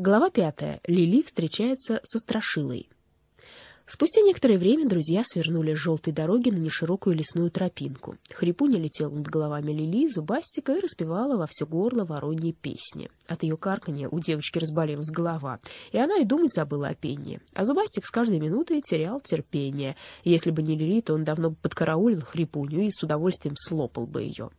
Глава пятая. Лили встречается со Страшилой. Спустя некоторое время друзья свернули с желтой дороги на неширокую лесную тропинку. Хрипуня летела над головами Лили, зубастика и распевала во все горло вороньи песни. От ее карканья у девочки разболелась голова, и она и думать забыла о пении. А зубастик с каждой минутой терял терпение. Если бы не Лили, то он давно бы подкараулил Хрипуню и с удовольствием слопал бы ее.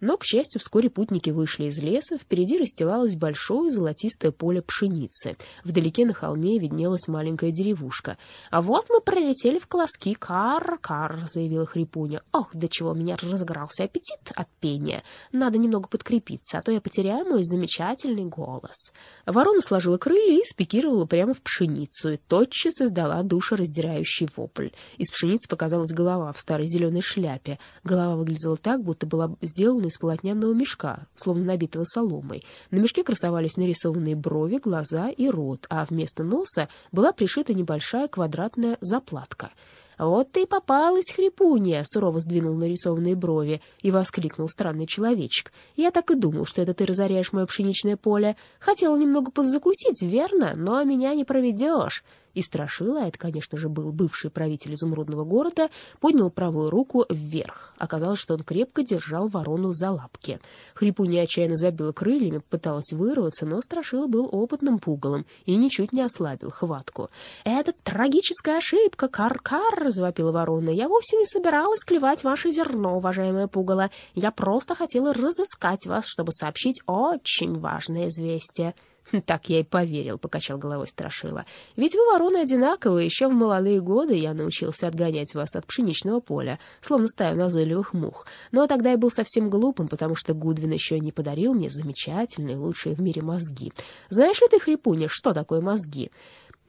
Но, к счастью, вскоре путники вышли из леса, впереди расстилалось большое золотистое поле пшеницы. Вдалеке на холме виднелась маленькая деревушка. «А вот мы пролетели в колоски, кар-кар», — заявила Хрипуня. «Ох, до чего меня разыгрался аппетит от пения. Надо немного подкрепиться, а то я потеряю мой замечательный голос». Ворона сложила крылья и спикировала прямо в пшеницу, и тотчас издала душераздирающий вопль. Из пшеницы показалась голова в старой зеленой шляпе. Голова выглядела так, будто была сделана из полотняного мешка, словно набитого соломой. На мешке красовались нарисованные брови, глаза и рот, а вместо носа была пришита небольшая квадратная заплатка — «Вот ты и попалась, хрипунья!» — сурово сдвинул нарисованные брови и воскликнул странный человечек. «Я так и думал, что это ты разоряешь мое пшеничное поле. Хотела немного подзакусить, верно? Но меня не проведешь!» И Страшила, это, конечно же, был бывший правитель изумрудного города, поднял правую руку вверх. Оказалось, что он крепко держал ворону за лапки. Хрипунья отчаянно забила крыльями, пыталась вырваться, но Страшила был опытным пугалом и ничуть не ослабил хватку. «Это трагическая ошибка, кар-кар!» — завопила ворона. «Я вовсе не собиралась клевать ваше зерно, уважаемое пугало. Я просто хотела разыскать вас, чтобы сообщить очень важное известие». «Так я и поверил», — покачал головой Страшила. «Ведь вы, вороны, одинаковые. Еще в молодые годы я научился отгонять вас от пшеничного поля, словно стаю назойливых мух. Но тогда я был совсем глупым, потому что Гудвин еще не подарил мне замечательные, лучшие в мире мозги. Знаешь ли ты, Хрипуня, что такое мозги?»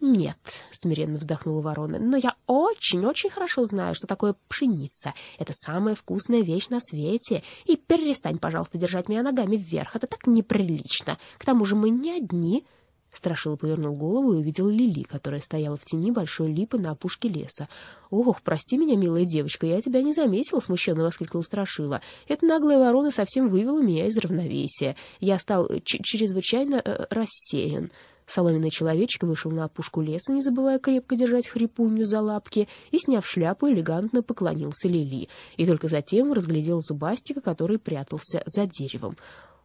«Нет», — смиренно вздохнула ворона, — «но я очень-очень хорошо знаю, что такое пшеница. Это самая вкусная вещь на свете. И перестань, пожалуйста, держать меня ногами вверх. Это так неприлично. К тому же мы не одни». Страшила повернул голову и увидел Лили, которая стояла в тени большой липы на опушке леса. «Ох, прости меня, милая девочка, я тебя не заметила», — смущенно воскликнул Страшила. «Эта наглая ворона совсем вывела меня из равновесия. Я стал чрезвычайно э, рассеян». Соломенный человечек вышел на опушку леса, не забывая крепко держать хрипунью за лапки, и, сняв шляпу, элегантно поклонился Лили. И только затем разглядел зубастика, который прятался за деревом.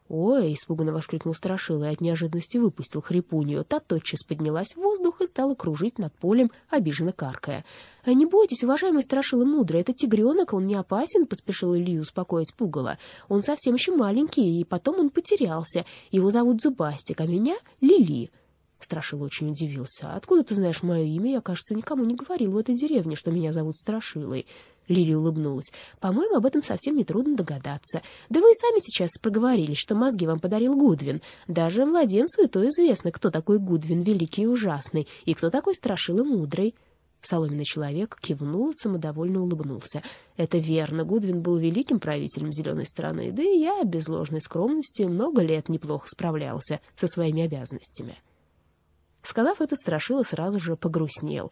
«Ой!» — испуганно воскликнул Страшила и от неожиданности выпустил хрипунью. Та тотчас поднялась в воздух и стала кружить над полем, обиженно каркая. «А «Не бойтесь, уважаемый Страшила мудрый, это тигренок, он не опасен», — поспешил Илью успокоить пугало. «Он совсем еще маленький, и потом он потерялся. Его зовут Зубастик, а меня — Лили». Страшила очень удивился. «Откуда ты знаешь мое имя? Я, кажется, никому не говорил в этой деревне, что меня зовут Страшилой». Лили улыбнулась. «По-моему, об этом совсем нетрудно догадаться. Да вы и сами сейчас проговорились, что мозги вам подарил Гудвин. Даже младенцу и то известно, кто такой Гудвин великий и ужасный, и кто такой Страшила мудрый». Соломенный человек кивнул и самодовольно улыбнулся. «Это верно, Гудвин был великим правителем зеленой страны, да и я, без ложной скромности, много лет неплохо справлялся со своими обязанностями». Сказав это, Страшила сразу же погрустнел.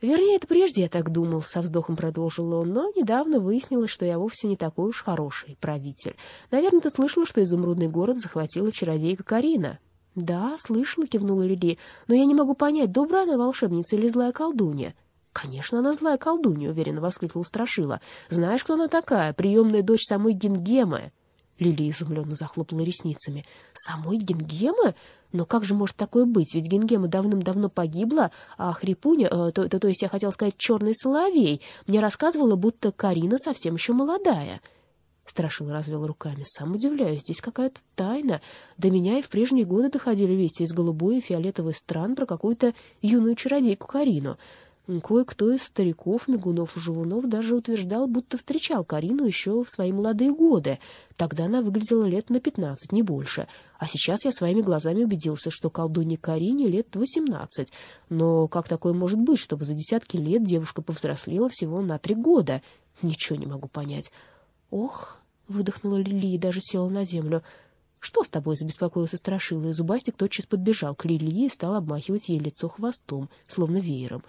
Вернее, это прежде я так думал, со вздохом продолжил он, но недавно выяснилось, что я вовсе не такой уж хороший правитель. Наверное, ты слышала, что изумрудный город захватила чародейка Карина. Да, слышала, кивнула Лили, но я не могу понять, добрая она волшебница или злая колдунья. «Конечно, она злая колдунья», — уверенно воскликнул Страшила. «Знаешь, кто она такая? Приемная дочь самой Гингемы». Лили изумленно захлопала ресницами. «Самой Гингемы? Но как же может такое быть? Ведь Гингема давным-давно погибла, а Хрипуня, э, то, то, то есть я хотел сказать черный соловей, мне рассказывала, будто Карина совсем еще молодая». Страшил развел руками. «Сам удивляюсь, здесь какая-то тайна. До меня и в прежние годы доходили вести из голубой и фиолетовой стран про какую-то юную чародейку Карину». Кое-кто из стариков, мигунов и живунов даже утверждал, будто встречал Карину еще в свои молодые годы. Тогда она выглядела лет на пятнадцать, не больше. А сейчас я своими глазами убедился, что колдунье Карине лет восемнадцать. Но как такое может быть, чтобы за десятки лет девушка повзрослела всего на три года? Ничего не могу понять. «Ох!» — выдохнула Лили и даже села на землю. «Что с тобой?» — забеспокоился Страшила, и Зубастик тотчас подбежал к Лили и стал обмахивать ей лицо хвостом, словно веером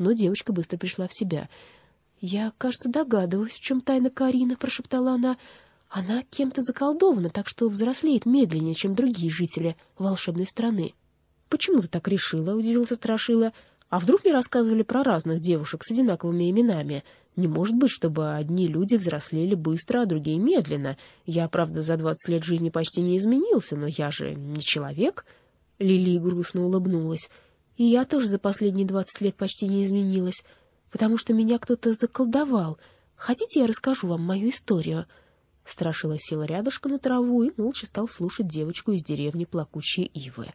но девочка быстро пришла в себя. «Я, кажется, догадываюсь, в чем тайна Карины», — прошептала она. «Она кем-то заколдована, так что взрослеет медленнее, чем другие жители волшебной страны». почему ты так решила?» — удивился Страшила. «А вдруг мне рассказывали про разных девушек с одинаковыми именами? Не может быть, чтобы одни люди взрослели быстро, а другие медленно. Я, правда, за двадцать лет жизни почти не изменился, но я же не человек». Лили грустно улыбнулась. «И я тоже за последние двадцать лет почти не изменилась, потому что меня кто-то заколдовал. Хотите, я расскажу вам мою историю?» Страшила села рядышком на траву и молча стал слушать девочку из деревни Плакучие Ивы.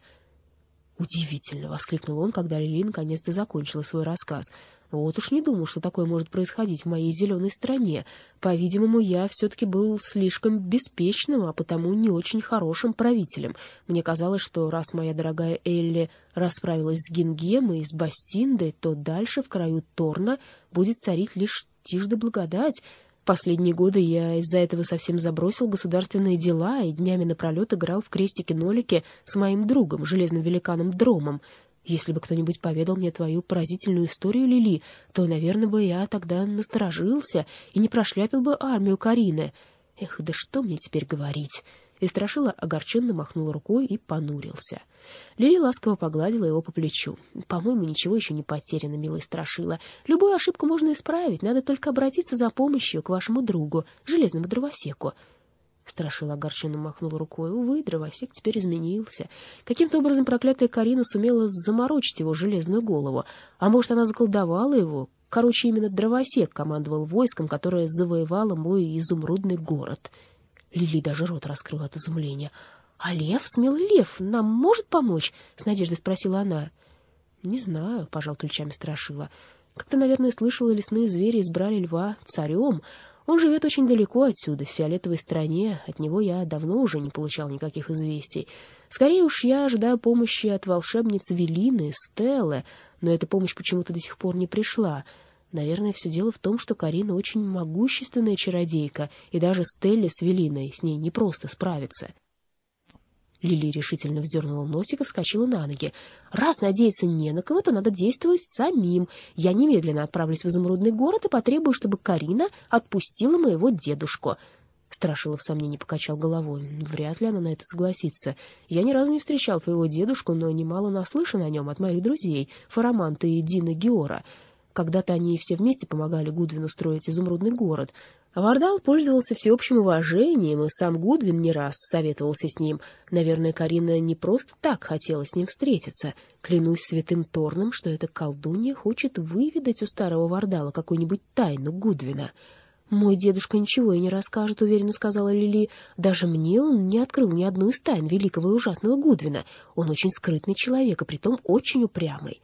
«Удивительно!» — воскликнул он, когда Лили наконец-то закончила свой рассказ. «Вот уж не думал, что такое может происходить в моей зеленой стране. По-видимому, я все-таки был слишком беспечным, а потому не очень хорошим правителем. Мне казалось, что раз моя дорогая Элли расправилась с Гингем и с Бастиндой, то дальше в краю Торна будет царить лишь тишь да благодать». Последние годы я из-за этого совсем забросил государственные дела и днями напролет играл в крестики-нолики с моим другом, железным великаном Дромом. Если бы кто-нибудь поведал мне твою поразительную историю, Лили, то, наверное, бы я тогда насторожился и не прошляпил бы армию Карины. Эх, да что мне теперь говорить?» И Страшила огорченно махнул рукой и понурился. Лили ласково погладила его по плечу. «По-моему, ничего еще не потеряно, милый Страшила. Любую ошибку можно исправить, надо только обратиться за помощью к вашему другу, железному дровосеку». Страшила огорченно махнул рукой. Увы, дровосек теперь изменился. Каким-то образом проклятая Карина сумела заморочить его железную голову. А может, она заколдовала его? Короче, именно дровосек командовал войском, которое завоевало мой изумрудный город. Лили даже рот раскрыла от изумления. «А лев, смелый лев, нам может помочь?» — с надеждой спросила она. «Не знаю», — пожал плечами Страшила. «Как ты, наверное, слышала, лесные звери избрали льва царем. Он живет очень далеко отсюда, в фиолетовой стране. От него я давно уже не получал никаких известий. Скорее уж я ожидаю помощи от волшебницы Велины, Стеллы, но эта помощь почему-то до сих пор не пришла». Наверное, все дело в том, что Карина очень могущественная чародейка, и даже Стелле с Велиной с ней непросто справиться. Лили решительно вздернула носик и вскочила на ноги. «Раз надеяться не на кого, то надо действовать самим. Я немедленно отправлюсь в изумрудный город и потребую, чтобы Карина отпустила моего дедушку». Страшила в сомнении покачал головой. Вряд ли она на это согласится. Я ни разу не встречал твоего дедушку, но немало наслышан о нем от моих друзей, Фараманта и Дина Геора. Когда-то они все вместе помогали Гудвину строить изумрудный город. Вардал пользовался всеобщим уважением, и сам Гудвин не раз советовался с ним. Наверное, Карина не просто так хотела с ним встретиться. Клянусь святым Торном, что эта колдунья хочет выведать у старого Вардала какую-нибудь тайну Гудвина. «Мой дедушка ничего и не расскажет», — уверенно сказала Лили. «Даже мне он не открыл ни одну из тайн великого и ужасного Гудвина. Он очень скрытный человек, и притом очень упрямый».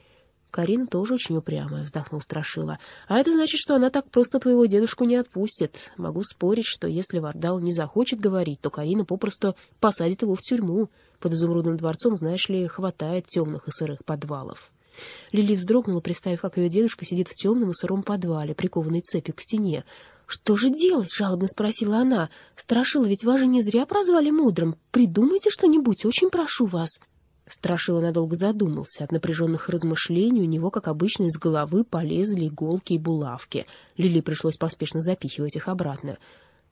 Карина тоже очень упрямая, вздохнул Страшила. А это значит, что она так просто твоего дедушку не отпустит. Могу спорить, что если Вардал не захочет говорить, то Карина попросту посадит его в тюрьму. Под изумрудным дворцом, знаешь ли, хватает темных и сырых подвалов. Лили вздрогнула, представив, как ее дедушка сидит в темном и сыром подвале, прикованный цепью к стене. «Что же делать?» — жалобно спросила она. «Страшила, ведь вас же не зря прозвали мудрым. Придумайте что-нибудь, очень прошу вас». Страшила надолго задумался. От напряженных размышлений у него, как обычно, из головы полезли иголки и булавки. Лили пришлось поспешно запихивать их обратно.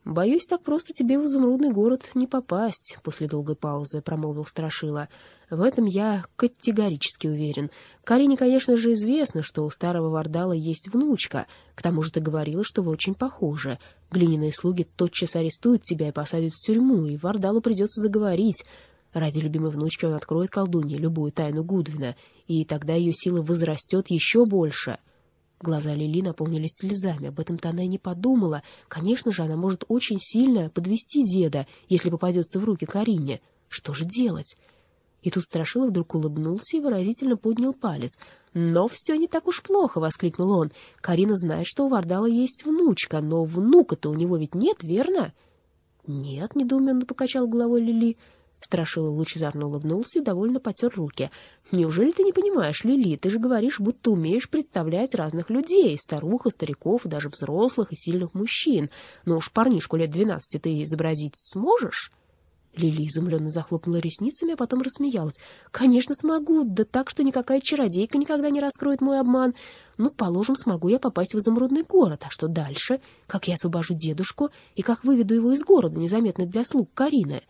«Боюсь, так просто тебе в изумрудный город не попасть», — после долгой паузы промолвил Страшила. «В этом я категорически уверен. Карине, конечно же, известно, что у старого Вардала есть внучка. К тому же ты говорила, что вы очень похожи. Глиняные слуги тотчас арестуют тебя и посадят в тюрьму, и Вардалу придется заговорить». Ради любимой внучки он откроет колдунье любую тайну Гудвина, и тогда ее сила возрастет еще больше. Глаза Лили наполнились слезами. Об этом-то она и не подумала. Конечно же, она может очень сильно подвести деда, если попадется в руки Карине. Что же делать? И тут Страшила вдруг улыбнулся и выразительно поднял палец. «Но все не так уж плохо!» — воскликнул он. «Карина знает, что у Вардала есть внучка, но внука-то у него ведь нет, верно?» «Нет», — недоуменно покачал головой Лили. Страшила лучезарно улыбнулся и довольно потер руки. «Неужели ты не понимаешь, Лили? Ты же говоришь, будто умеешь представлять разных людей, старух и стариков, даже взрослых и сильных мужчин. Но уж парнишку лет двенадцати ты изобразить сможешь?» Лили изумленно захлопнула ресницами, а потом рассмеялась. «Конечно смогу, да так, что никакая чародейка никогда не раскроет мой обман. Ну, положим, смогу я попасть в изумрудный город. А что дальше? Как я освобожу дедушку и как выведу его из города, незаметно для слуг Карины?»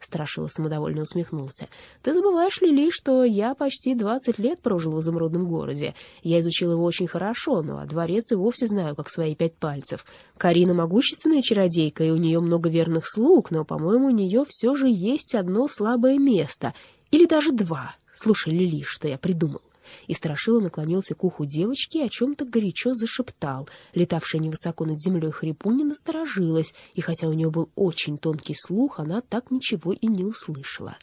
Страшила самодовольно усмехнулся. «Ты забываешь, Лили, что я почти двадцать лет прожил в изумрудном городе. Я изучил его очень хорошо, но дворец и вовсе знаю, как свои пять пальцев. Карина могущественная чародейка, и у нее много верных слуг, но, по-моему, у нее все же есть одно слабое место. Или даже два. Слушай, Лили, что я придумал и Страшила наклонился к уху девочки и о чем-то горячо зашептал. Летавшая невысоко над землей хрипунья насторожилась, и хотя у нее был очень тонкий слух, она так ничего и не услышала.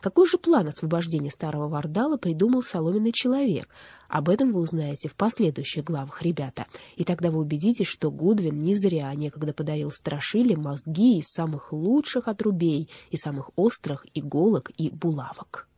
Какой же план освобождения старого Вардала придумал соломенный человек? Об этом вы узнаете в последующих главах, ребята. И тогда вы убедитесь, что Гудвин не зря некогда подарил Страшиле мозги из самых лучших отрубей, и самых острых иголок и булавок.